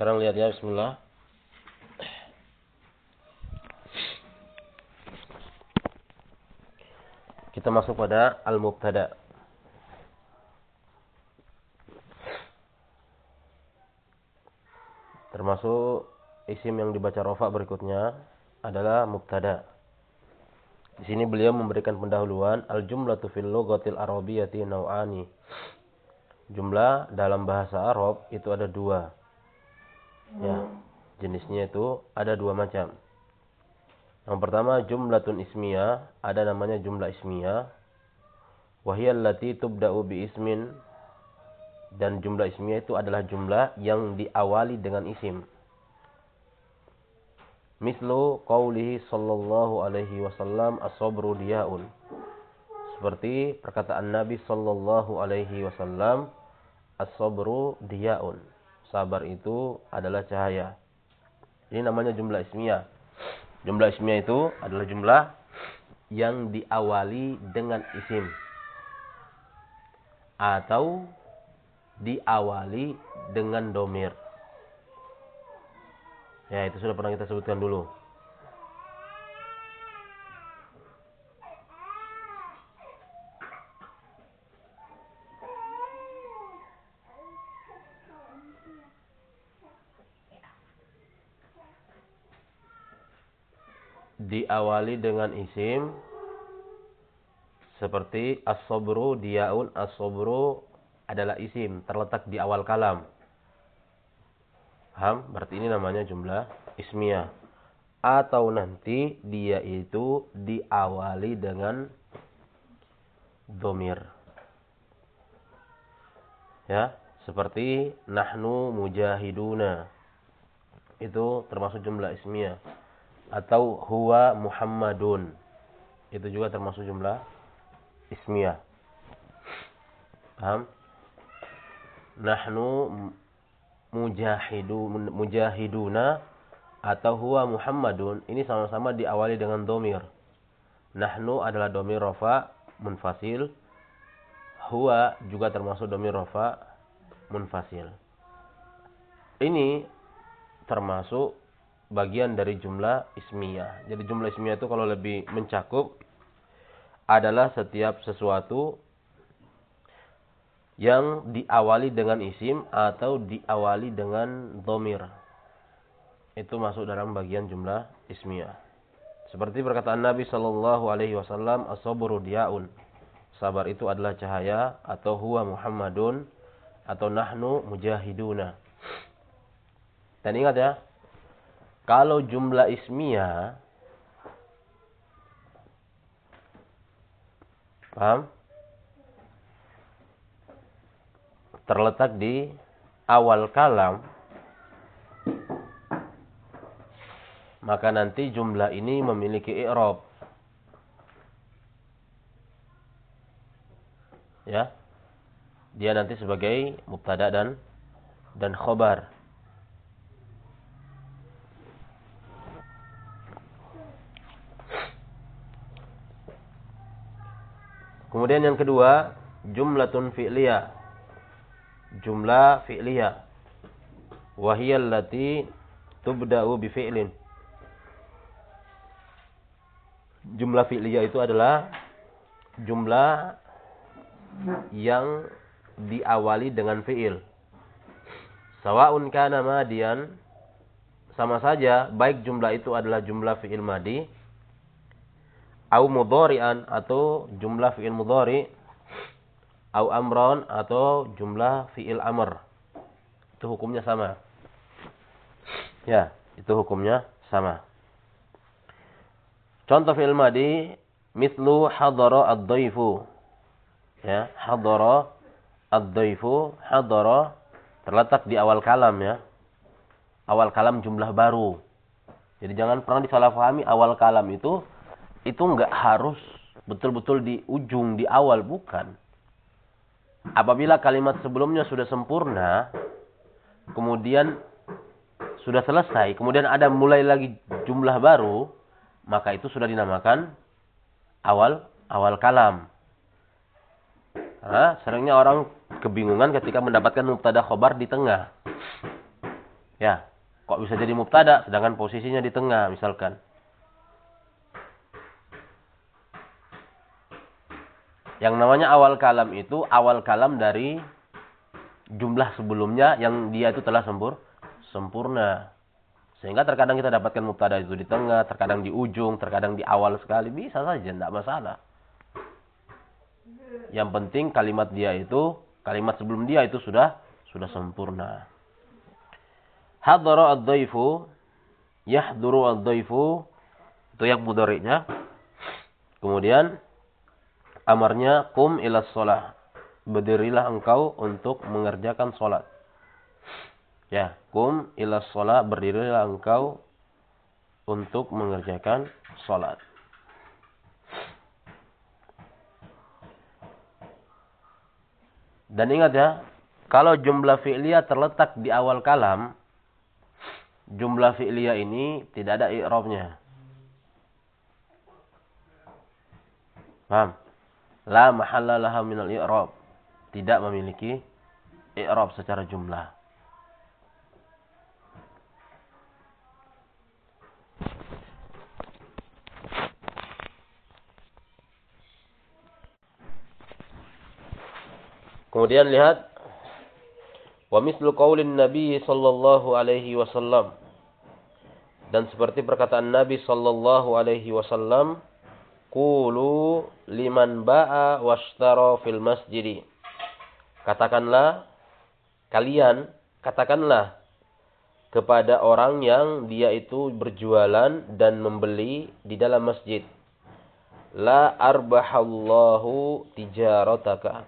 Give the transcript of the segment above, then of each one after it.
Sekarang lihat ya, bismillah. Kita masuk pada al-mubtada. Termasuk isim yang dibaca rofa berikutnya adalah mubtada. Di sini beliau memberikan pendahuluan al-jumlatu fil lughatil arabiyyati naw'ani. Jumlah dalam bahasa Arab itu ada dua. Ya, jenisnya itu ada dua macam. Yang pertama jumlatun ismiyah, ada namanya jumlah ismiyah. Wahiyal lati tubda'u bi ismin dan jumlah ismiyah itu adalah jumlah yang diawali dengan isim. Mislu qawlihi sallallahu alaihi wasallam diyaun. Seperti perkataan Nabi sallallahu alaihi wasallam as-sabru diyaun. Sabar itu adalah cahaya. Ini namanya jumlah ismiyah. Jumlah ismiyah itu adalah jumlah yang diawali dengan isim. Atau diawali dengan domir. Ya, itu sudah pernah kita sebutkan dulu. Diawali dengan isim seperti as-sabru diaun as-sabru adalah isim terletak di awal kalam. Paham? Berarti ini namanya jumlah ismiyah. Atau nanti dia itu diawali dengan domir. Ya, seperti nahnu mujahiduna. Itu termasuk jumlah ismiyah. Atau huwa Muhammadun. Itu juga termasuk jumlah ismiyah. Paham? Nahnu mujahidu mujahiduna atau huwa Muhammadun ini sama-sama diawali dengan domir. Nahnu adalah domir rofa munfasil. Huwa juga termasuk domir rofa munfasil. Ini termasuk bagian dari jumlah ismiyah. Jadi jumlah ismiyah itu kalau lebih mencakup adalah setiap sesuatu yang diawali dengan isim atau diawali dengan domir. Itu masuk dalam bagian jumlah ismiyah. Seperti perkataan Nabi Shallallahu Alaihi Wasallam, asoburu diaun. Sabar itu adalah cahaya atau huwa Muhammadun atau nahnu mujahiduna. Dan ingat ya, kalau jumlah ismiyah, paham? terletak di awal kalam maka nanti jumlah ini memiliki i'rab. Ya? Dia nanti sebagai mubtada dan dan khobar Kemudian yang kedua, jumlatun fi'liyah jumlah fi'liyah. Wahiyal lati tubda'u bi fi'lin. Jumlah fi'liyah itu adalah jumlah yang diawali dengan fi'il. Sawa'un kana madian sama saja baik jumlah itu adalah jumlah fi'il madi au mudhari'an atau jumlah fi'il mudhari' au amron atau jumlah fi'il amr. Itu hukumnya sama. Ya, itu hukumnya sama. Contoh fi'il madi mislu hadara ad-dhaifu. Ya, hadara ad-dhaifu, hadara terletak di awal kalam ya. Awal kalam jumlah baru. Jadi jangan pernah disalahpahami awal kalam itu itu enggak harus betul-betul di ujung di awal bukan. Apabila kalimat sebelumnya sudah sempurna, kemudian sudah selesai, kemudian ada mulai lagi jumlah baru, maka itu sudah dinamakan awal awal kalam. Nah, seringnya orang kebingungan ketika mendapatkan mubtada khobar di tengah. Ya, kok bisa jadi mubtada sedangkan posisinya di tengah misalkan. Yang namanya awal kalam itu awal kalam dari jumlah sebelumnya yang dia itu telah sempur, sempurna. Sehingga terkadang kita dapatkan mubtada itu di tengah, terkadang di ujung, terkadang di awal sekali. Bisa saja, tidak masalah. Yang penting kalimat dia itu, kalimat sebelum dia itu sudah sudah sempurna. Hadara ad-daifu, yahduru ad-daifu, itu yang mudari'nya. Kemudian amarnya kum ilas sholat. Berdirilah engkau untuk mengerjakan sholat. Ya, kum ilas sholat. Berdirilah engkau untuk mengerjakan sholat. Dan ingat ya, kalau jumlah fi'liyah terletak di awal kalam, jumlah fi'liyah ini tidak ada i'rabnya. Paham? La mahalla laha minal i'rab. Tidak memiliki i'rab secara jumlah. Kemudian lihat wa mislu qaulin Nabi sallallahu alaihi wasallam dan seperti perkataan Nabi sallallahu alaihi wasallam Kulu liman ba'a washtara fil masjidi. Katakanlah, kalian, katakanlah kepada orang yang dia itu berjualan dan membeli di dalam masjid. La arbahallahu tijarataka.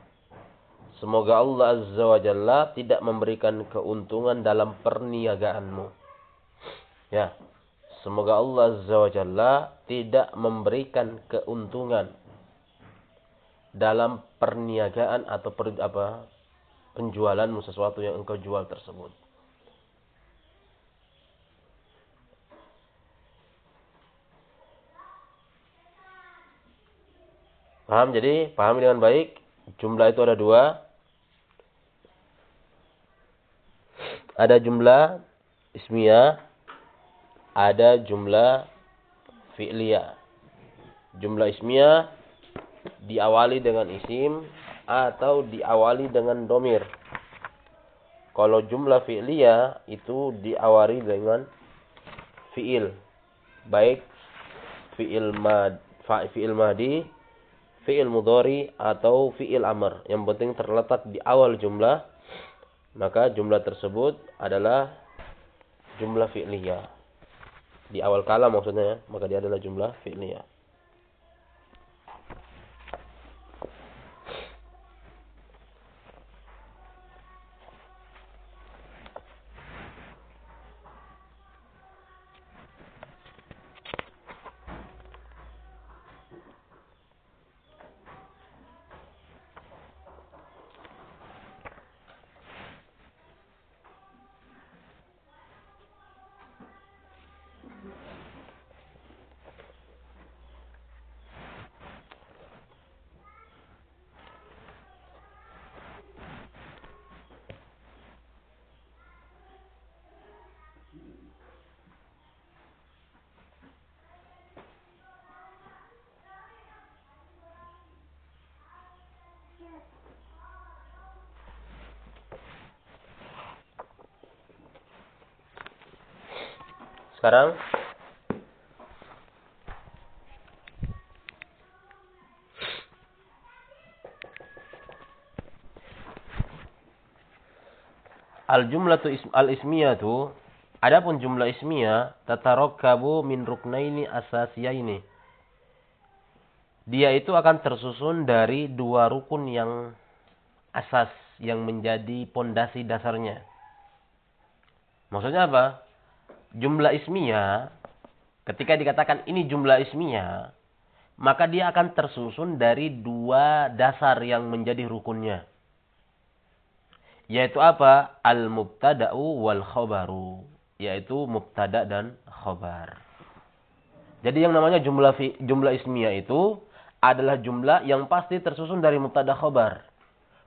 Semoga Allah Azza wa Jalla tidak memberikan keuntungan dalam perniagaanmu. Ya, Semoga Allah Azza wa Jalla tidak memberikan keuntungan dalam perniagaan atau per, apa penjualanmu sesuatu yang engkau jual tersebut. Paham? Jadi paham dengan baik. Jumlah itu ada dua. Ada jumlah ismiyah ada jumlah fi'liyah. Jumlah ismiyah diawali dengan isim atau diawali dengan domir. Kalau jumlah fi'liyah itu diawali dengan fi'il. Baik fi'il mad, fi'il madi, fi'il mudhari atau fi'il amr. Yang penting terletak di awal jumlah, maka jumlah tersebut adalah jumlah fi'liyah di awal kalam maksudnya ya, maka dia adalah jumlah fi'liyah. Sekarang? Al jumlatu al ismiyatu adapun jumlah ismiyah tatarakabu min ruknaini asasiyaini dia itu akan tersusun dari dua rukun yang asas yang menjadi pondasi dasarnya maksudnya apa jumlah ismiyah, ketika dikatakan ini jumlah ismiyah, maka dia akan tersusun dari dua dasar yang menjadi rukunnya. Yaitu apa? Al-mubtada'u wal khobaru. Yaitu mubtada dan khobar. Jadi yang namanya jumlah jumlah ismiyah itu adalah jumlah yang pasti tersusun dari mubtada khobar.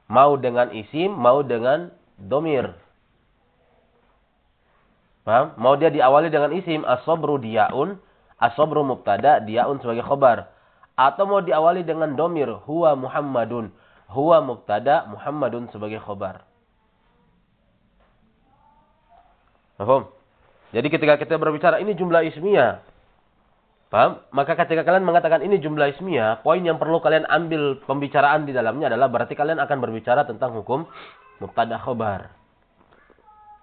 Mau dengan isim, mau dengan domir. Paham? Mau dia diawali dengan isim asobru diaun, asobru mubtada, diaun sebagai khobar. Atau mau diawali dengan domir, huwa Muhammadun. Huwa mubtada, Muhammadun sebagai khobar. Paham? Jadi ketika kita berbicara ini jumlah ismiyah. Paham? Maka ketika kalian mengatakan ini jumlah ismiyah, poin yang perlu kalian ambil pembicaraan di dalamnya adalah berarti kalian akan berbicara tentang hukum mubtada khobar.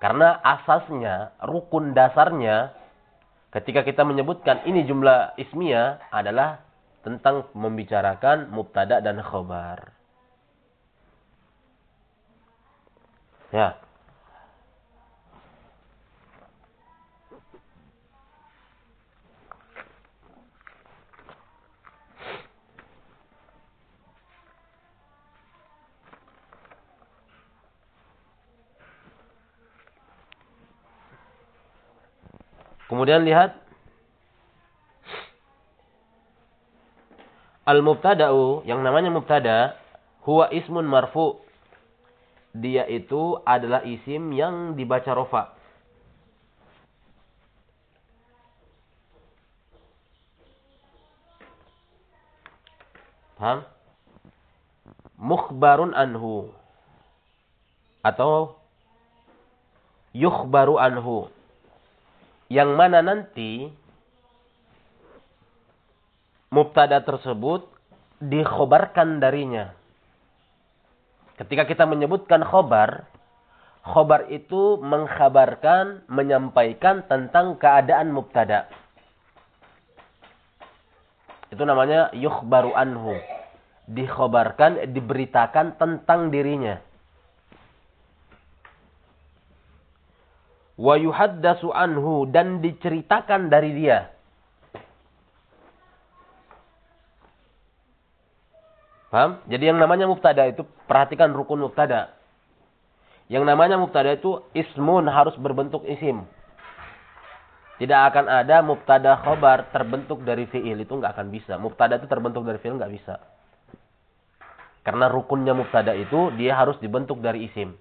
Karena asasnya, rukun dasarnya, ketika kita menyebutkan ini jumlah ismiyah adalah tentang membicarakan mubtada dan khobar. Ya. Kemudian lihat Al-mubtada'u yang namanya mubtada huwa ismun marfu. Dia itu adalah isim yang dibaca rofa. Paham? Mukhbarun anhu. Atau yukhbaru anhu yang mana nanti mubtada tersebut dikhobarkan darinya. Ketika kita menyebutkan khobar, khobar itu mengkhabarkan, menyampaikan tentang keadaan mubtada. Itu namanya yukhbaru anhu. Dikhobarkan, diberitakan tentang dirinya. Wa yuhaddasu anhu dan diceritakan dari dia. Paham? Jadi yang namanya mubtada itu perhatikan rukun mubtada. Yang namanya mubtada itu ismun harus berbentuk isim. Tidak akan ada mubtada khobar terbentuk dari fi'il itu nggak akan bisa. Mubtada itu terbentuk dari fi'il nggak bisa. Karena rukunnya mubtada itu dia harus dibentuk dari isim.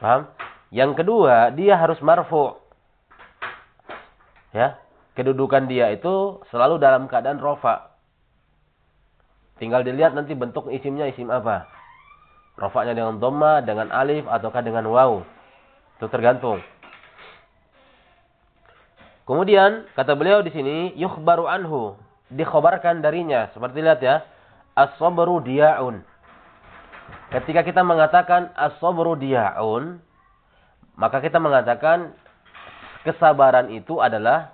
Paham? Yang kedua, dia harus marfu. Ya, kedudukan dia itu selalu dalam keadaan rofa. Tinggal dilihat nanti bentuk isimnya isim apa. Rofaknya dengan doma, dengan alif, ataukah dengan waw. Itu tergantung. Kemudian, kata beliau di sini, yukhbaru anhu. Dikhobarkan darinya. Seperti lihat ya. As-sabru dia'un. Ketika kita mengatakan as-sabru dia'un, maka kita mengatakan kesabaran itu adalah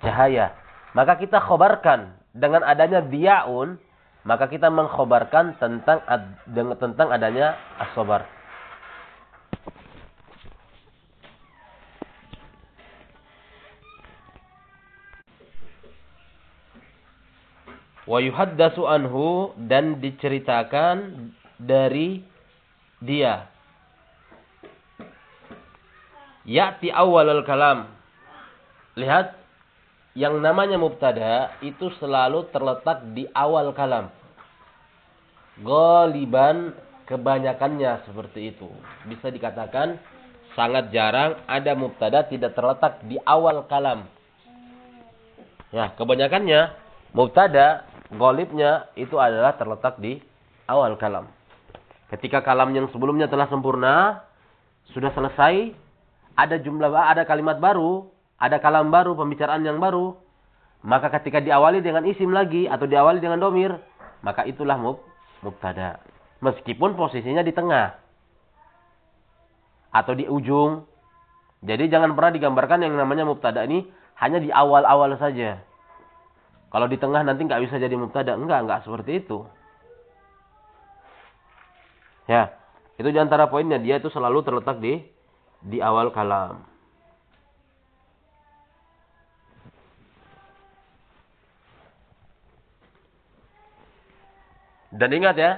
cahaya. Maka kita khobarkan dengan adanya dia'un, maka kita mengkhobarkan tentang tentang adanya as-sabar. Wa yuhaddasu anhu dan diceritakan dari dia. Ya'ti awalul kalam. Lihat, yang namanya mubtada itu selalu terletak di awal kalam. Goliban kebanyakannya seperti itu. Bisa dikatakan sangat jarang ada mubtada tidak terletak di awal kalam. Ya, kebanyakannya mubtada golibnya itu adalah terletak di awal kalam. Ketika kalam yang sebelumnya telah sempurna, sudah selesai, ada jumlah ada kalimat baru, ada kalam baru, pembicaraan yang baru, maka ketika diawali dengan isim lagi atau diawali dengan domir, maka itulah mub, mubtada. Meskipun posisinya di tengah atau di ujung. Jadi jangan pernah digambarkan yang namanya mubtada ini hanya di awal-awal saja. Kalau di tengah nanti nggak bisa jadi mubtada, enggak, enggak seperti itu. Ya, itu di antara poinnya dia itu selalu terletak di di awal kalam. Dan ingat ya,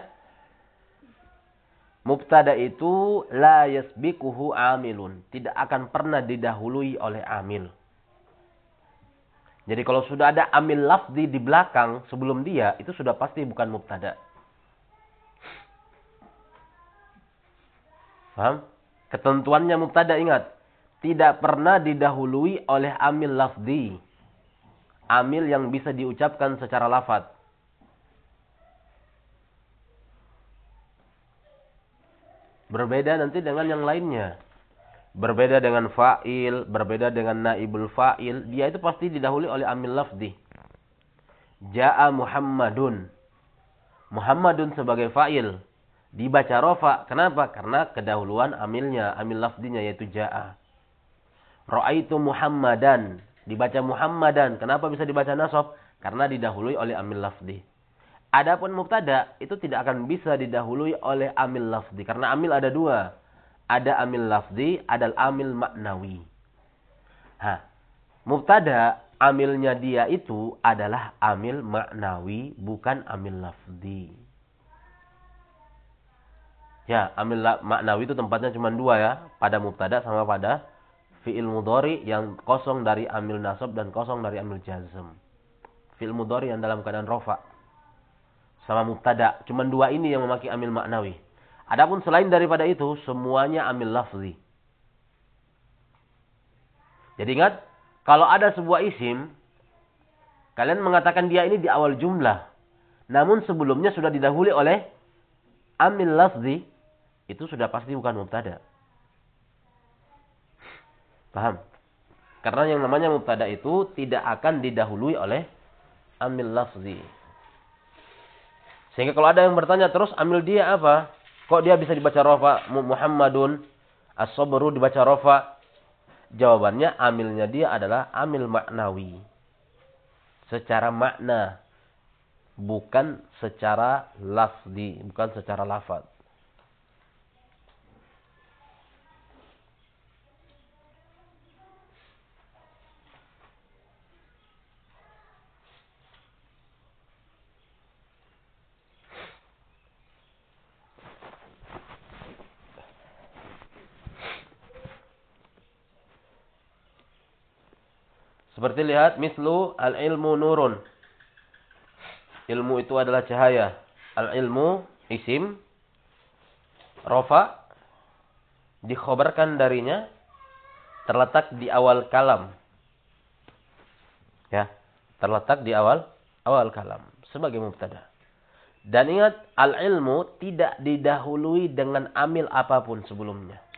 mubtada itu la yasbikuhu amilun, tidak akan pernah didahului oleh amil. Jadi kalau sudah ada amil lafzi di belakang sebelum dia, itu sudah pasti bukan mubtada. Paham? Ketentuannya mubtada ingat. Tidak pernah didahului oleh amil lafzi. Amil yang bisa diucapkan secara lafad. Berbeda nanti dengan yang lainnya. Berbeda dengan fa'il, berbeda dengan naibul fa'il. Dia itu pasti didahului oleh amil lafzi. Ja'a Muhammadun. Muhammadun sebagai fa'il dibaca rofa. Kenapa? Karena kedahuluan amilnya, amil lafdinya yaitu ja'a. Ra'aitu Muhammadan. Dibaca Muhammadan. Kenapa bisa dibaca nasab? Karena didahului oleh amil lafdi. Adapun mubtada itu tidak akan bisa didahului oleh amil lafdi. Karena amil ada dua. Ada amil lafdi, ada amil maknawi. Ha. Mubtada amilnya dia itu adalah amil maknawi, bukan amil lafdi. Ya, amil maknawi itu tempatnya cuma dua ya. Pada mubtada sama pada fi'il mudhari yang kosong dari amil nasab dan kosong dari amil jazm. Fi'il mudhari yang dalam keadaan rofa. Sama mubtada. Cuma dua ini yang memakai amil maknawi. Adapun selain daripada itu, semuanya amil lafzi. Jadi ingat, kalau ada sebuah isim, kalian mengatakan dia ini di awal jumlah. Namun sebelumnya sudah didahului oleh amil lafzi, itu sudah pasti bukan mubtada. Paham? Karena yang namanya mubtada itu tidak akan didahului oleh amil lafzi. Sehingga kalau ada yang bertanya terus amil dia apa? Kok dia bisa dibaca rofa? Muhammadun as-sabru dibaca rofa. Jawabannya amilnya dia adalah amil maknawi. Secara makna. Bukan secara lafzi. Bukan secara lafaz. Seperti lihat mislu al-ilmu nurun. Ilmu itu adalah cahaya. Al-ilmu isim rofa dikhobarkan darinya terletak di awal kalam. Ya, terletak di awal awal kalam sebagai mubtada. Dan ingat al-ilmu tidak didahului dengan amil apa pun sebelumnya.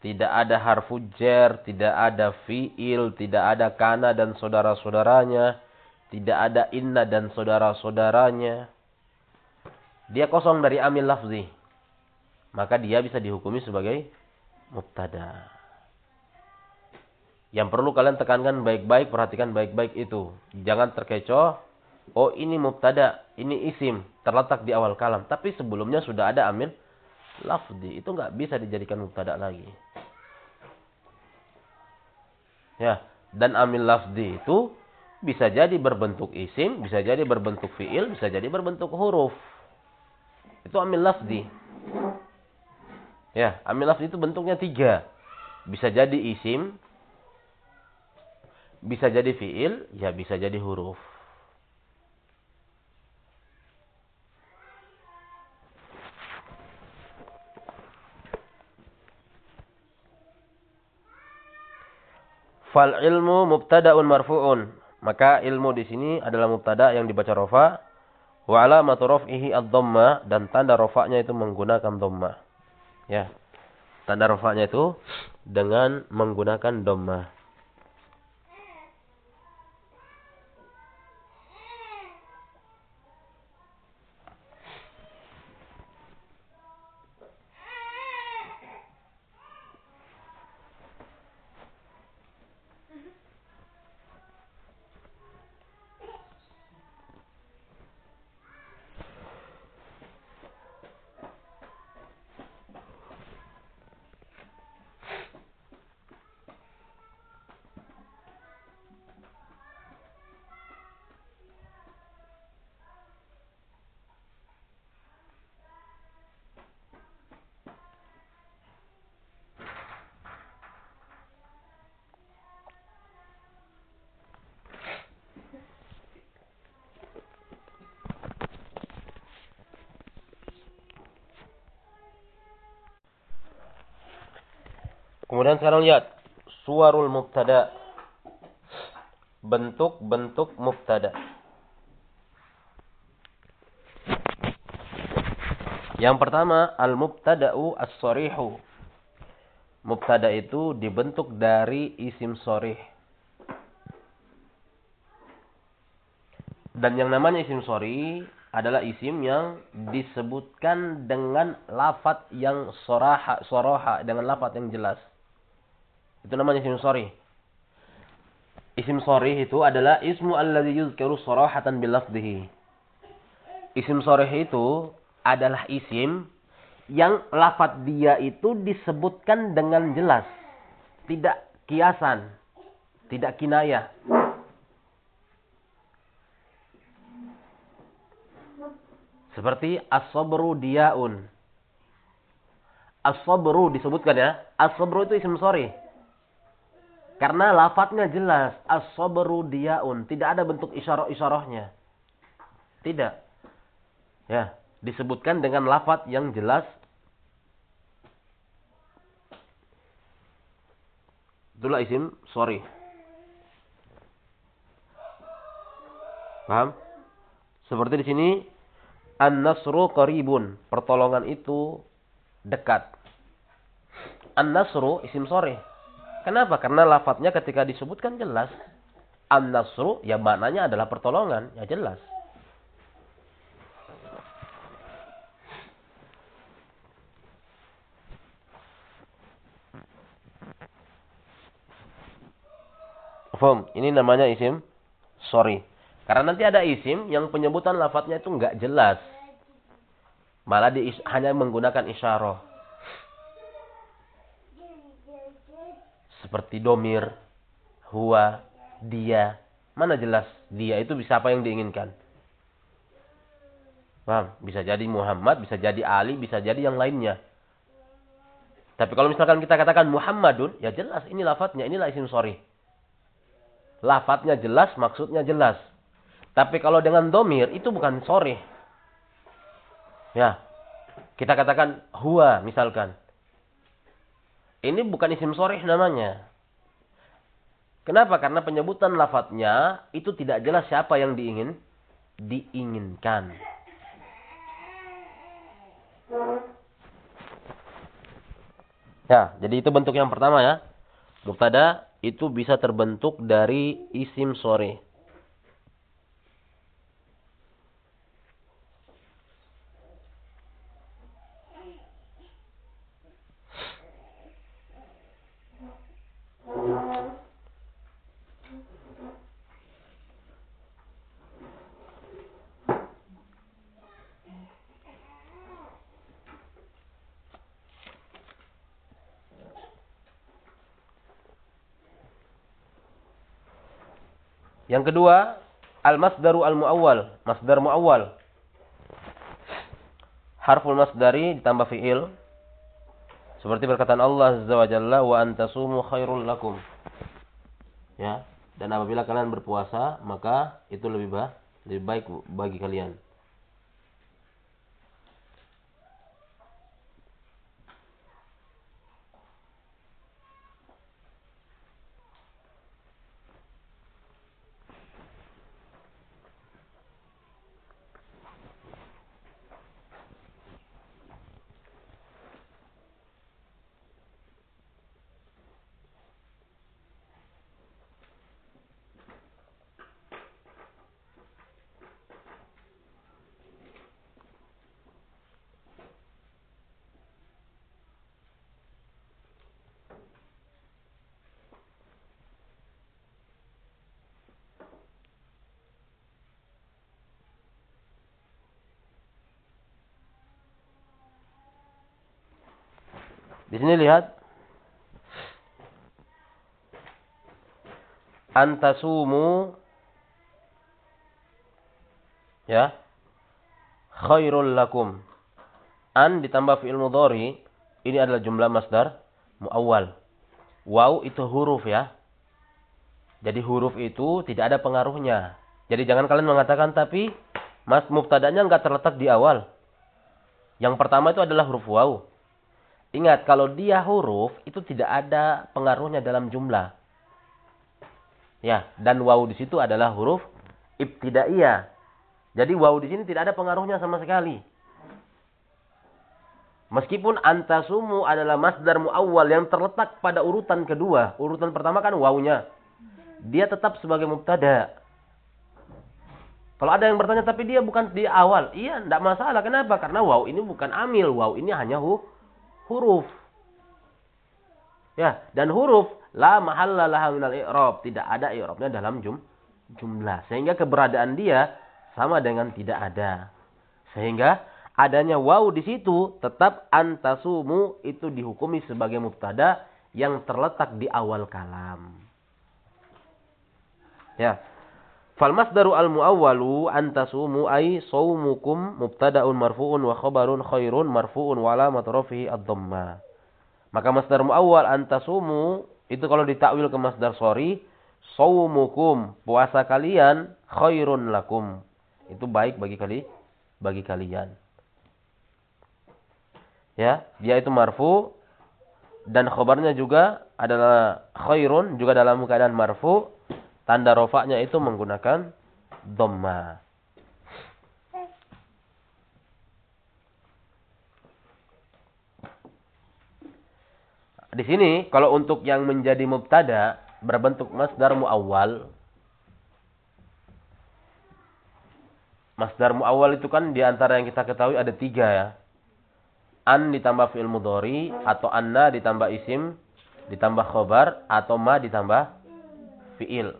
Tidak ada harfu jer, tidak ada fi'il, tidak ada kana dan saudara-saudaranya. Tidak ada inna dan saudara-saudaranya. Dia kosong dari amil lafzi. Maka dia bisa dihukumi sebagai mubtada. Yang perlu kalian tekankan baik-baik, perhatikan baik-baik itu. Jangan terkecoh. Oh ini mubtada, ini isim, terletak di awal kalam. Tapi sebelumnya sudah ada amil lafzi. Itu nggak bisa dijadikan mubtada lagi. Ya, dan amil lafzi itu bisa jadi berbentuk isim, bisa jadi berbentuk fiil, bisa jadi berbentuk huruf. Itu amil lafzi. Ya, amil lafzi itu bentuknya tiga. Bisa jadi isim, bisa jadi fiil, ya bisa jadi huruf. Fal ilmu mubtada'un marfu'un. Maka ilmu di sini adalah mubtada yang dibaca rofa. Wa alamatu raf'ihi ad-dhamma dan tanda rofaknya itu menggunakan dhamma. Ya. Tanda rofaknya itu dengan menggunakan dhamma. Kemudian sekarang lihat suarul mubtada. Bentuk-bentuk mubtada. Yang pertama, al-mubtada'u as-sorihu. Mubtada itu dibentuk dari isim sorih. Dan yang namanya isim sorih adalah isim yang disebutkan dengan lafat yang soraha, soroha, dengan lafat yang jelas. Itu namanya isim sorih. Isim sorih itu adalah ismu alladhi yuzkaru sorahatan bilafdihi. Isim sorih itu adalah isim yang lafat dia itu disebutkan dengan jelas. Tidak kiasan. Tidak kinayah. Seperti as-sabru diaun. As-sabru disebutkan ya. As-sabru itu isim sorry. Karena lafadznya jelas. As-sabru diaun. Tidak ada bentuk isyarah-isyarahnya. Tidak. Ya. Disebutkan dengan lafadz yang jelas. Itulah isim sorry. Paham? Seperti di sini An-nasru qaribun. Pertolongan itu dekat. An-nasru isim sore. Kenapa? Karena lafadznya ketika disebutkan jelas. An-nasru ya maknanya adalah pertolongan. Ya jelas. Fom, ini namanya isim sorry. Karena nanti ada isim yang penyebutan lafadznya itu nggak jelas. Malah di, hanya menggunakan isyarah. Seperti domir, huwa, dia. Mana jelas dia itu bisa apa yang diinginkan. Paham? Bisa jadi Muhammad, bisa jadi Ali, bisa jadi yang lainnya. Tapi kalau misalkan kita katakan Muhammadun, ya jelas ini lafadznya, inilah isim sorry. Lafadznya jelas, maksudnya jelas. Tapi kalau dengan domir itu bukan sore. Ya. Kita katakan huwa misalkan. Ini bukan isim sore namanya. Kenapa? Karena penyebutan lafadznya itu tidak jelas siapa yang diingin diinginkan. Ya, jadi itu bentuk yang pertama ya. Mubtada itu bisa terbentuk dari isim sore. Yang kedua, al-masdaru al-muawwal, masdar muawwal. Harful masdari ditambah fi'il. Seperti perkataan Allah Azza wa Jalla wa antasumu khairul lakum. Ya, dan apabila kalian berpuasa, maka itu lebih baik lebih baik bagi kalian. Di sini lihat. Antasumu. Ya. Khairul lakum. An ditambah fi'il mudhari. Ini adalah jumlah masdar muawwal. Waw itu huruf ya. Jadi huruf itu tidak ada pengaruhnya. Jadi jangan kalian mengatakan tapi mas mubtadanya enggak terletak di awal. Yang pertama itu adalah huruf waw Ingat, kalau dia huruf, itu tidak ada pengaruhnya dalam jumlah. Ya, dan waw di situ adalah huruf ibtidaiyah. Jadi waw di sini tidak ada pengaruhnya sama sekali. Meskipun antasumu adalah masdar muawwal yang terletak pada urutan kedua. Urutan pertama kan wawnya. Dia tetap sebagai mubtada. Kalau ada yang bertanya tapi dia bukan di awal. Iya, tidak masalah. Kenapa? Karena waw ini bukan amil. Waw ini hanya hu huruf. Ya, dan huruf la mahalla laha minal i'rab, tidak ada i'rabnya dalam jum, jumlah. Sehingga keberadaan dia sama dengan tidak ada. Sehingga adanya waw di situ tetap antasumu itu dihukumi sebagai mubtada yang terletak di awal kalam. Ya. Fal masdaru al muawwalu antasumu ay saumukum mubtada'un marfu'un wa khabarun khairun marfu'un wa alamat rafihi ad-dhamma. Maka masdar muawwal antasumu itu kalau ditakwil ke masdar sorry saumukum puasa kalian khairun lakum. Itu baik bagi kali bagi kalian. Ya, dia itu marfu dan khabarnya juga adalah khairun juga dalam keadaan marfu Tanda rofaknya itu menggunakan dhamma. Di sini kalau untuk yang menjadi mubtada berbentuk masdar muawwal. Masdar muawwal itu kan di antara yang kita ketahui ada tiga ya. An ditambah fi'il mudhari atau anna ditambah isim ditambah khobar atau ma ditambah fi'il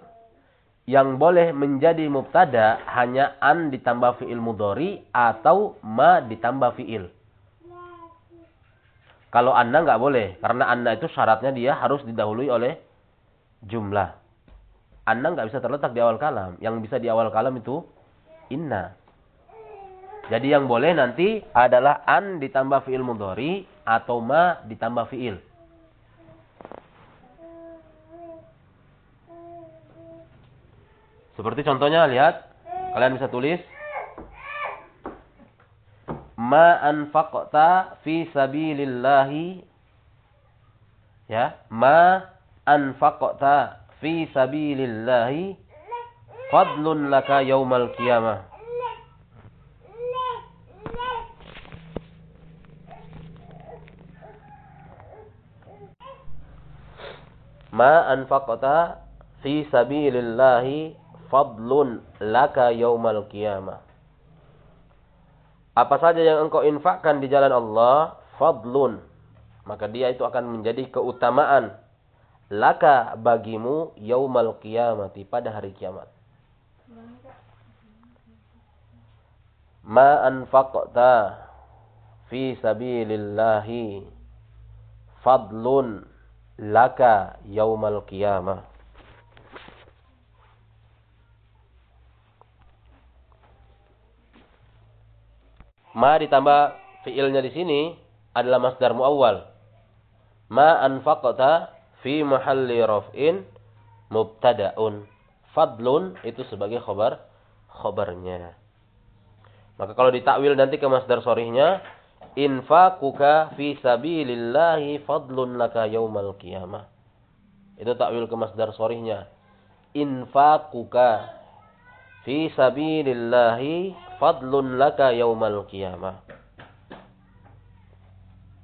yang boleh menjadi mubtada hanya an ditambah fi'il mudhari atau ma ditambah fi'il. Kalau anna nggak boleh, karena anna itu syaratnya dia harus didahului oleh jumlah. Anna nggak bisa terletak di awal kalam. Yang bisa di awal kalam itu inna. Jadi yang boleh nanti adalah an ditambah fi'il mudhari atau ma ditambah fi'il. Seperti contohnya lihat, kalian bisa tulis. Ma anfaqta fi sabilillahi. Ya, ma anfaqta fi sabilillahi fadlun laka yaumal qiyamah. Ma anfaqta fi sabilillahi fadlun laka yaumal qiyamah. Apa saja yang engkau infakkan di jalan Allah, fadlun. Maka dia itu akan menjadi keutamaan laka bagimu yaumal qiyamati pada hari kiamat. Ma anfaqta fi sabilillahi fadlun laka yaumal qiyamah. Ma ditambah fiilnya di sini adalah masdar muawwal. Ma anfaqta fi mahalli raf'in mubtada'un. Fadlun itu sebagai khobar khobarnya. Maka kalau ditakwil nanti ke masdar sorihnya infaquka fi sabilillahi fadlun laka yaumal qiyamah. Itu takwil ke masdar sorihnya. Infaquka fi sabilillahi fadlun laka yaumal qiyamah.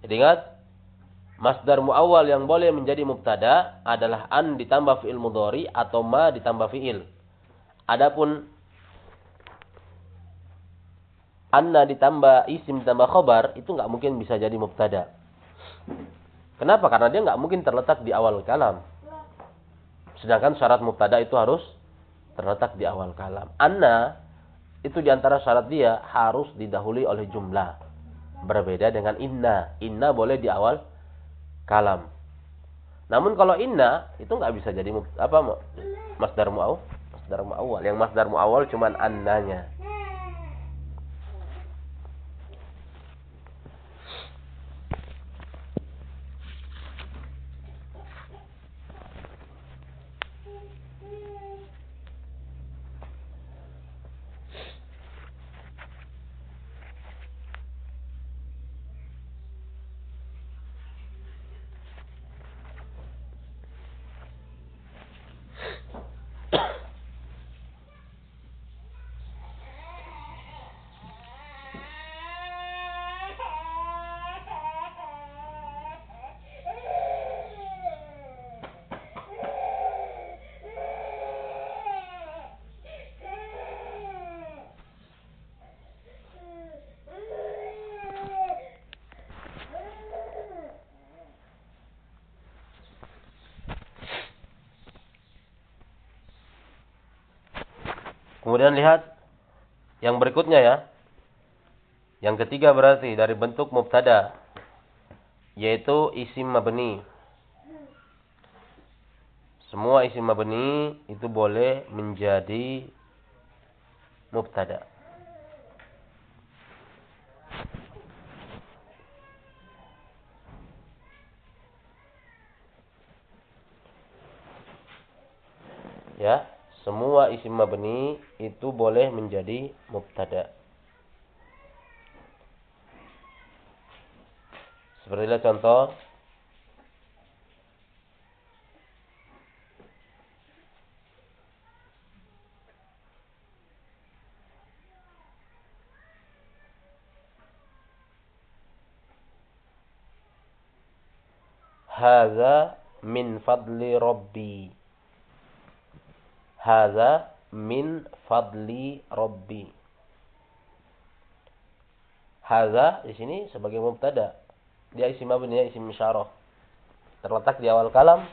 Jadi ingat, masdar muawwal yang boleh menjadi mubtada adalah an ditambah fi'il mudhari atau ma ditambah fi'il. Adapun anna ditambah isim ditambah khobar itu nggak mungkin bisa jadi mubtada. Kenapa? Karena dia nggak mungkin terletak di awal kalam. Sedangkan syarat mubtada itu harus terletak di awal kalam. Anna itu di antara syarat dia harus didahului oleh jumlah. Berbeda dengan inna. Inna boleh di awal kalam. Namun kalau inna itu nggak bisa jadi apa masdar mu'awal. Masdar mu'awal. Yang masdar mu'awal cuman annanya. Kemudian lihat yang berikutnya ya. Yang ketiga berarti dari bentuk mubtada yaitu isim mabni. Semua isim mabni itu boleh menjadi mubtada. Ya, semua isim mabni itu boleh menjadi mubtada. Seperti contoh Haza min fadli rabbi. Haza min fadli rabbi. Haza di sini sebagai mubtada. Dia isim mabni, isim. Terletak di awal kalam,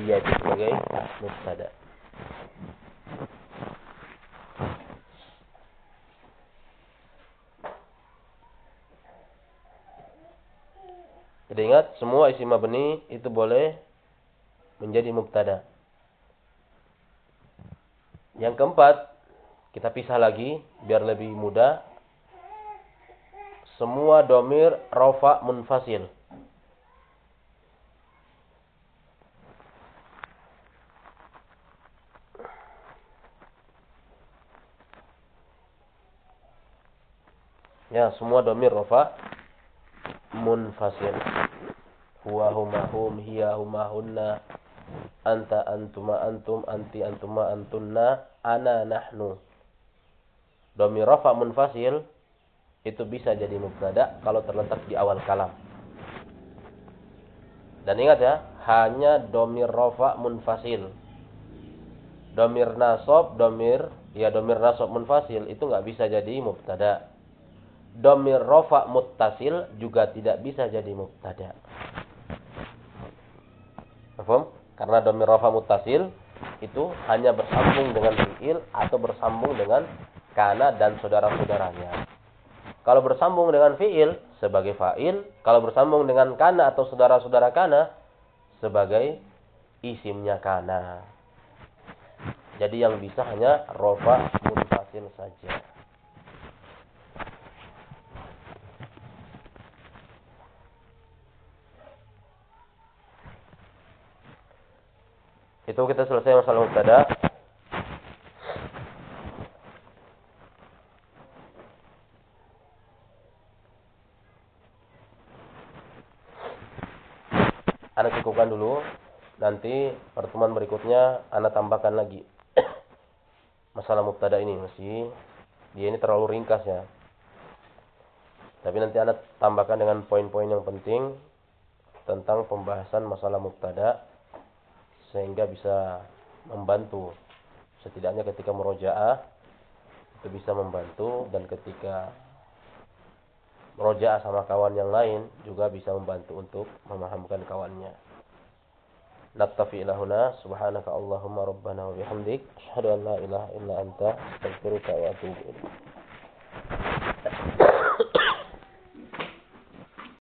dia sebagai mubtada. Jadi ingat, semua isi mabni itu boleh menjadi mubtada. Yang keempat, kita pisah lagi biar lebih mudah. Semua domir rofa munfasil. Ya, semua domir rofa munfasil huwa huma hum hiya huma hunna anta antuma antum anti antuma antunna ana nahnu domir rafa munfasil itu bisa jadi mubtada kalau terletak di awal kalam dan ingat ya hanya domir rafa munfasil domir nasob domir ya domir nasob munfasil itu nggak bisa jadi mubtada domir rofa muttasil juga tidak bisa jadi mubtada. Paham? Karena domir rofa muttasil itu hanya bersambung dengan fiil atau bersambung dengan kana dan saudara-saudaranya. Kalau bersambung dengan fiil sebagai fa'il, kalau bersambung dengan kana atau saudara-saudara kana sebagai isimnya kana. Jadi yang bisa hanya rofa mutasil saja. Itu kita selesai masalah mubtada. Anda cukupkan dulu. Nanti pertemuan berikutnya Anda tambahkan lagi. masalah mubtada ini masih dia ini terlalu ringkas ya. Tapi nanti Anda tambahkan dengan poin-poin yang penting tentang pembahasan masalah mubtada sehingga bisa membantu setidaknya ketika merojaah itu bisa membantu dan ketika merojaah sama kawan yang lain juga bisa membantu untuk memahamkan kawannya. Naktafi ilahuna subhanaka Allahumma rabbana wa bihamdik asyhadu an la ilaha illa anta astaghfiruka wa atubu ilaik.